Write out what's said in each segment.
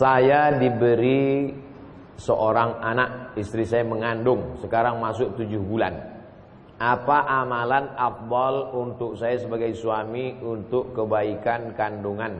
Saya diberi seorang anak, istri saya mengandung, sekarang masuk tujuh bulan. Apa amalan afdal untuk saya sebagai suami untuk kebaikan kandungan?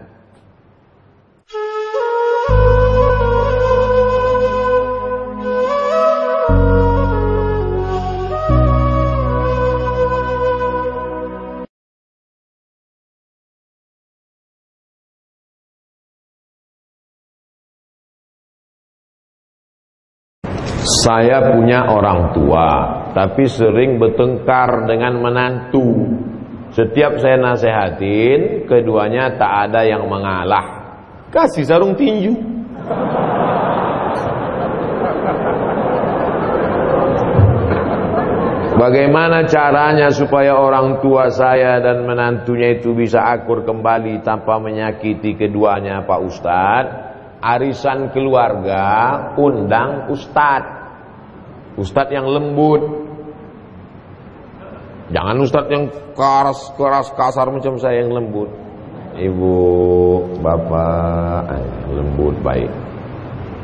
Saya punya orang tua, tapi sering bertengkar dengan menantu. Setiap saya nasehatin, keduanya tak ada yang mengalah. Kasih sarung tinju. Bagaimana caranya supaya orang tua saya dan menantunya itu bisa akur kembali tanpa menyakiti keduanya Pak Ustadz? Arisan keluarga undang Ustadz. Ustadz yang lembut. Jangan Ustadz yang keras, keras kasar macam saya yang lembut. Ibu, bapak, eh, lembut baik.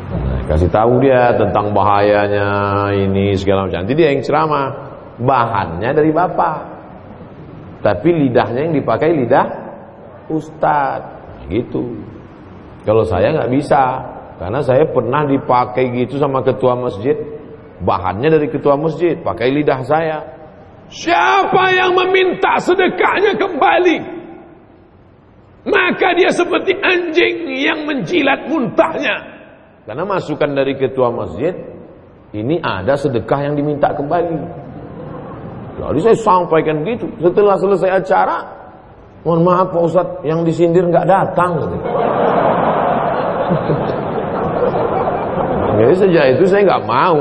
Nah, kasih tahu dia tentang bahayanya ini segala macam. Nanti dia yang ceramah. Bahannya dari bapak. Tapi lidahnya yang dipakai lidah ustadz. Gitu. Kalau saya nggak bisa. Karena saya pernah dipakai gitu sama ketua masjid. Bahannya dari ketua masjid. Pakai lidah saya. Siapa yang meminta sedekahnya kembali? Maka dia seperti anjing yang menjilat muntahnya. Karena masukan dari ketua masjid. Ini ada sedekah yang diminta kembali. Jadi saya sampaikan gitu. Setelah selesai acara, mohon maaf Pak Ustadz, yang disindir nggak datang. Gitu. Jadi sejak itu saya nggak mau.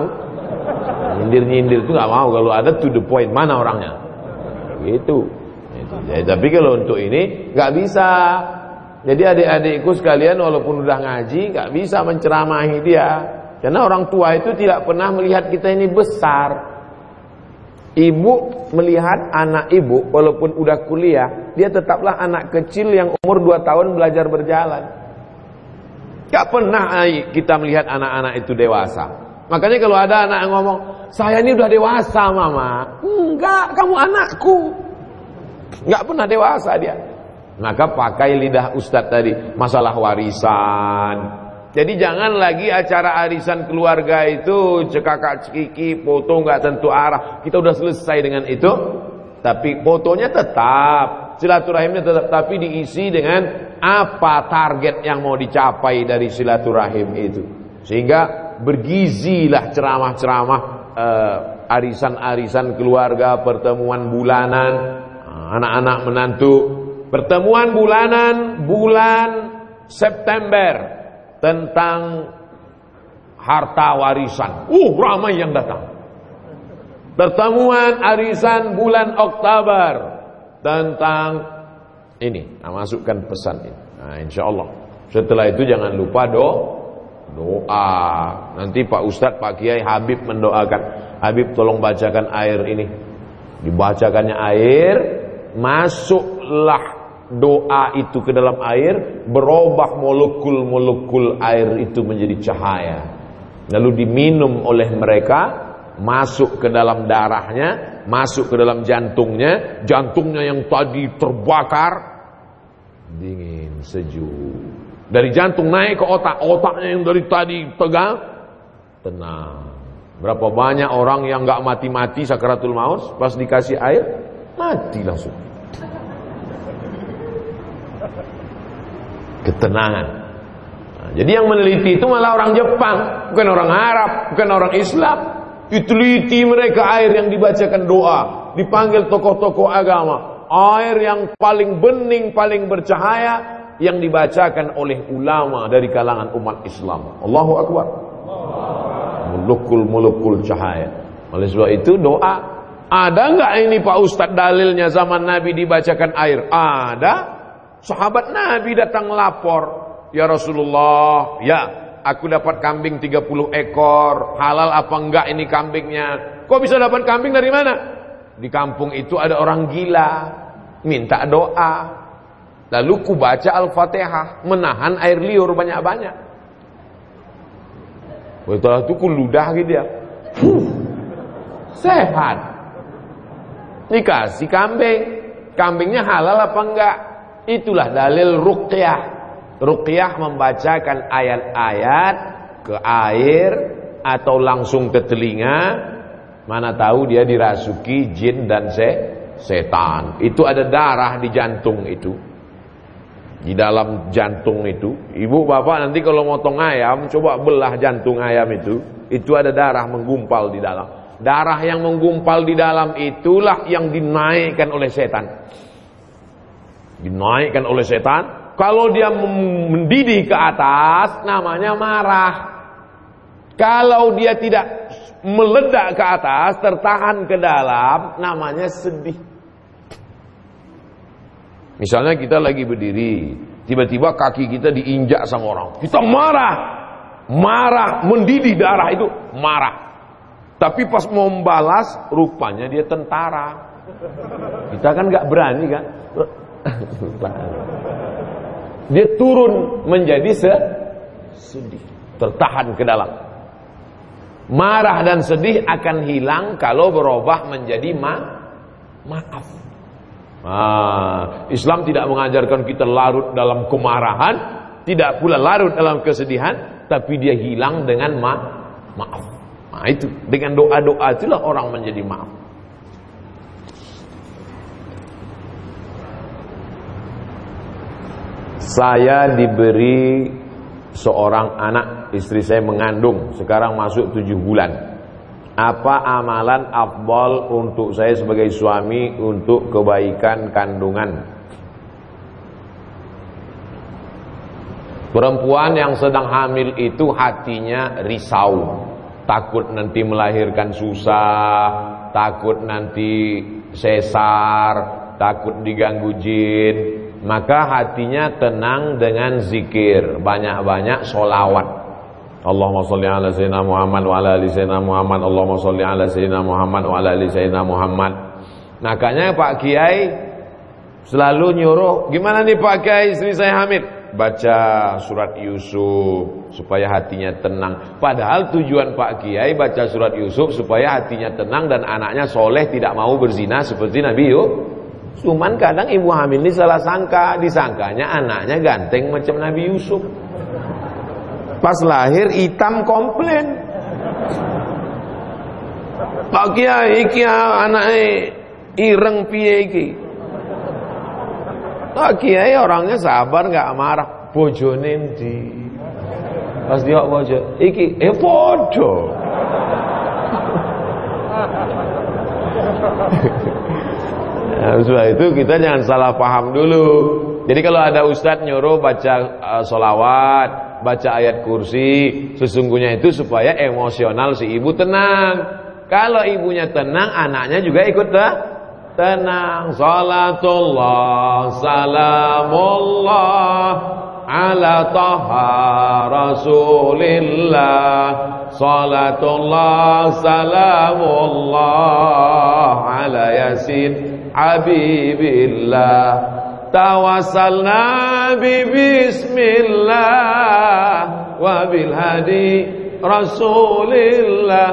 Nyindir-nyindir itu nggak mau. Kalau ada to the point, mana orangnya? Gitu. Jadi, tapi kalau untuk ini nggak bisa. Jadi adik-adikku sekalian walaupun udah ngaji nggak bisa menceramahi dia. Karena orang tua itu tidak pernah melihat kita ini besar. Ibu melihat anak ibu walaupun udah kuliah, dia tetaplah anak kecil yang umur 2 tahun belajar berjalan. Gak pernah kita melihat anak-anak itu dewasa. Makanya kalau ada anak yang ngomong, saya ini udah dewasa mama. Enggak, kamu anakku. Enggak pernah dewasa dia. Maka pakai lidah ustadz tadi, masalah warisan, jadi jangan lagi acara arisan keluarga itu cekakak cekiki, foto nggak tentu arah. Kita udah selesai dengan itu. Tapi fotonya tetap, silaturahimnya tetap, tapi diisi dengan apa target yang mau dicapai dari silaturahim itu. Sehingga bergizilah ceramah-ceramah uh, arisan-arisan keluarga, pertemuan bulanan, anak-anak menantu, pertemuan bulanan bulan September tentang harta warisan. Uh, ramai yang datang. Pertemuan arisan bulan Oktober tentang ini. Nah, masukkan pesan ini. Nah, insya Allah. Setelah itu jangan lupa do doa. Nanti Pak Ustadz, Pak Kiai, Habib mendoakan. Habib tolong bacakan air ini. Dibacakannya air, masuklah doa itu ke dalam air berubah molekul-molekul air itu menjadi cahaya lalu diminum oleh mereka masuk ke dalam darahnya masuk ke dalam jantungnya jantungnya yang tadi terbakar dingin sejuk dari jantung naik ke otak otaknya yang dari tadi tegang tenang berapa banyak orang yang nggak mati-mati sakaratul maut pas dikasih air mati langsung ketenangan. Nah, jadi yang meneliti itu malah orang Jepang, bukan orang Arab, bukan orang Islam. Diteliti mereka air yang dibacakan doa, dipanggil tokoh-tokoh agama, air yang paling bening, paling bercahaya yang dibacakan oleh ulama dari kalangan umat Islam. Allahu Akbar. Mulukul-mulukul cahaya. Oleh sebab itu doa ada nggak ini Pak Ustadz dalilnya zaman Nabi dibacakan air? Ada. Sahabat Nabi datang lapor, "Ya Rasulullah, ya, aku dapat kambing 30 ekor. Halal apa enggak ini kambingnya?" Kok bisa dapat kambing dari mana? Di kampung itu ada orang gila, minta doa. Lalu ku baca Al-Fatihah, menahan air liur banyak-banyak. Setelah itu ludah gitu ya. Sehat. Dikasih kambing. Kambingnya halal apa enggak? Itulah dalil ruqyah. Ruqyah membacakan ayat-ayat ke air atau langsung ke telinga. Mana tahu dia dirasuki jin dan se setan. Itu ada darah di jantung itu. Di dalam jantung itu. Ibu bapak nanti kalau motong ayam, coba belah jantung ayam itu. Itu ada darah menggumpal di dalam. Darah yang menggumpal di dalam itulah yang dinaikkan oleh setan. Dinaikkan oleh setan. Kalau dia mendidih ke atas, namanya marah. Kalau dia tidak meledak ke atas, tertahan ke dalam, namanya sedih. Misalnya kita lagi berdiri, tiba-tiba kaki kita diinjak sama orang. Kita marah. Marah, mendidih darah itu, marah. Tapi pas mau membalas, rupanya dia tentara. Kita kan nggak berani kan? Dia turun menjadi sedih, tertahan ke dalam. Marah dan sedih akan hilang kalau berubah menjadi ma maaf. Nah, Islam tidak mengajarkan kita larut dalam kemarahan, tidak pula larut dalam kesedihan, tapi dia hilang dengan ma maaf. Nah itu dengan doa-doa itulah orang menjadi maaf. Saya diberi seorang anak, istri saya mengandung, sekarang masuk tujuh bulan. Apa amalan afdal untuk saya sebagai suami untuk kebaikan kandungan? Perempuan yang sedang hamil itu hatinya risau takut nanti melahirkan susah, takut nanti sesar, takut diganggu jin, maka hatinya tenang dengan zikir, banyak-banyak solawat. Allahumma salli ala sayyidina Muhammad wa ala ali sayyidina Muhammad Allahumma salli ala sayyidina Muhammad wa ala ali sayyidina Muhammad Makanya Pak Kiai selalu nyuruh Gimana nih Pak Kiai istri saya hamil baca surat Yusuf supaya hatinya tenang. Padahal tujuan Pak Kiai baca surat Yusuf supaya hatinya tenang dan anaknya soleh tidak mau berzina seperti Nabi Yusuf. Cuman kadang ibu hamil ini salah sangka, disangkanya anaknya ganteng macam Nabi Yusuf. Pas lahir hitam komplain. Pak Kiai iki anaknya ireng piye iki? Pak Kiai orangnya sabar nggak marah. Bojone ndi? Pas dia bojo, iki eh podo. Nah, setelah itu kita jangan salah paham dulu. Jadi kalau ada ustadz nyuruh baca uh, solawat, baca ayat kursi, sesungguhnya itu supaya emosional si ibu tenang. Kalau ibunya tenang, anaknya juga ikut dah tenang salatullah salamullah ala taha rasulillah salatullah salamullah ala yasin habibillah tawassalna bi bismillah wa bil hadi rasulillah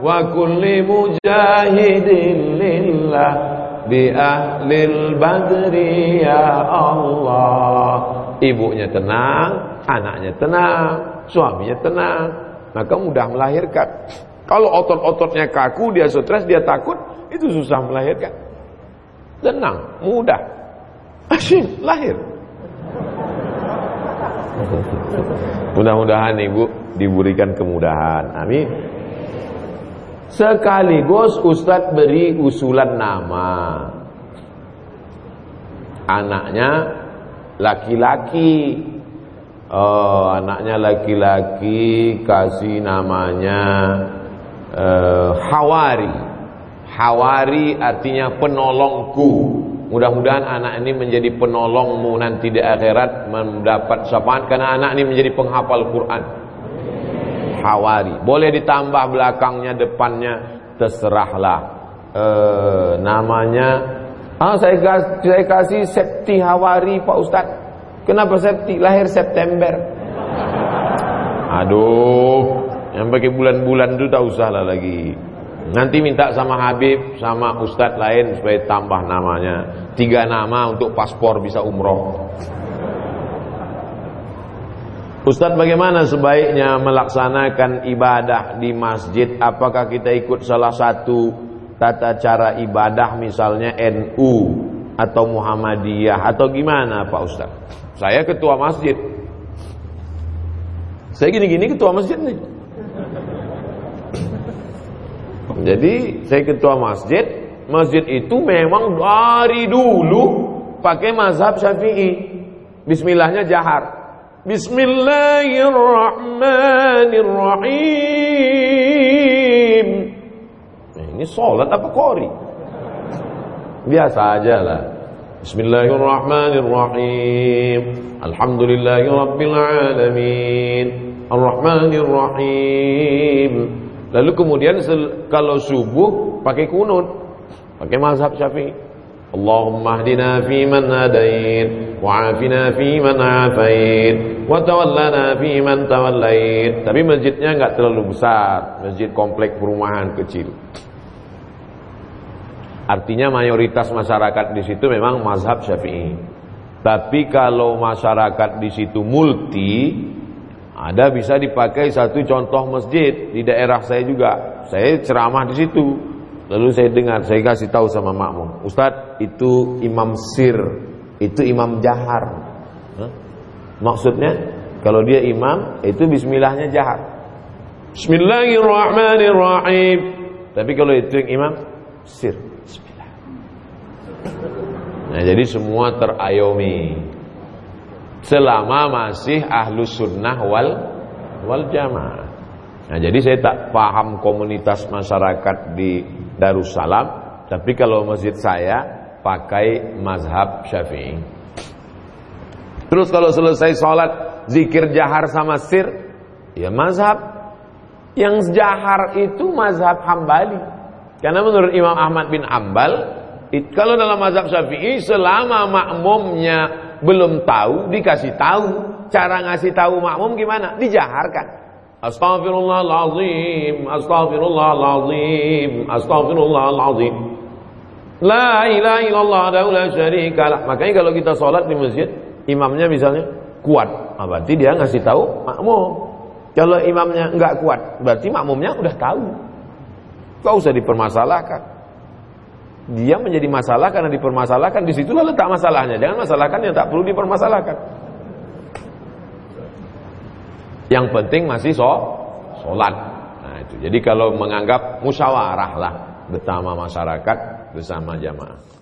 wa kulli mujahidin lillah bi ahlil badri ya Allah. Ibunya tenang, anaknya tenang, suaminya tenang, maka mudah melahirkan. Kalau otot-ototnya kaku, dia stres, dia takut, itu susah melahirkan. Tenang, mudah. Asyik, lahir. Mudah-mudahan ibu diberikan kemudahan. Amin. Sekaligus Ustadz beri usulan nama Anaknya laki-laki Oh, anaknya laki-laki kasih namanya uh, Hawari. Hawari artinya penolongku. Mudah-mudahan anak ini menjadi penolongmu nanti di akhirat mendapat syafaat karena anak ini menjadi penghafal Quran. Hawari. Boleh ditambah belakangnya, depannya, terserahlah. E, namanya, ah saya, saya kasih Septi Hawari Pak Ustaz. Kenapa Septi? Lahir September. Aduh, Yang pakai bulan-bulan itu tak usah lah lagi. Nanti minta sama Habib, sama Ustadz lain supaya tambah namanya. Tiga nama untuk paspor bisa umroh. Ustadz bagaimana sebaiknya melaksanakan ibadah di masjid? Apakah kita ikut salah satu tata cara ibadah misalnya NU atau Muhammadiyah atau gimana Pak Ustadz? Saya ketua masjid. Saya gini-gini ketua masjid nih. Jadi saya ketua masjid. Masjid itu memang dari dulu pakai mazhab syafi'i. Bismillahnya jahar. Bismillahirrahmanirrahim. Nah, ini sholat apa kori? Biasa aja lah. Bismillahirrahmanirrahim. Alhamdulillahi rabbil alamin. Arrahmanirrahim. Lalu kemudian kalau subuh pakai kunut, pakai mazhab Syafi'i. Allahumma hdina fi man hadain Wa'afina fi man afait Watawallana fi man tawallait. Tapi masjidnya enggak terlalu besar. Masjid komplek perumahan kecil. Artinya mayoritas masyarakat di situ memang mazhab syafi'i. Tapi kalau masyarakat di situ multi Ada bisa dipakai satu contoh masjid Di daerah saya juga Saya ceramah di situ Lalu saya dengar, saya kasih tahu sama makmum, Ustadz itu imam sir, itu imam jahar. Hah? Maksudnya kalau dia imam itu Bismillahnya jahar. Bismillahirrahmanirrahim. Tapi kalau itu yang imam sir, Bismillah. Nah jadi semua terayomi. Selama masih ahlu sunnah wal wal jamaah. Nah jadi saya tak paham komunitas masyarakat di Darussalam tapi kalau masjid saya pakai mazhab Syafi'i. Terus kalau selesai sholat zikir jahar sama sir ya mazhab. Yang jahar itu mazhab Hambali. Karena menurut Imam Ahmad bin Ambal kalau dalam mazhab Syafi'i selama makmumnya belum tahu dikasih tahu cara ngasih tahu makmum gimana dijaharkan Astaghfirullahalazim, astaghfirullahalazim, astaghfirullahalazim. La ilaha illallah la syarika lah. Makanya kalau kita sholat di masjid, imamnya misalnya kuat, nah, berarti dia ngasih tahu makmum. Kalau imamnya enggak kuat, berarti makmumnya udah tahu. Kau usah dipermasalahkan. Dia menjadi masalah karena dipermasalahkan. Di situlah letak masalahnya. Jangan masalahkan yang tak perlu dipermasalahkan. Yang penting masih so, sholat. Nah itu. Jadi kalau menganggap musyawarah lah bersama masyarakat, bersama jamaah.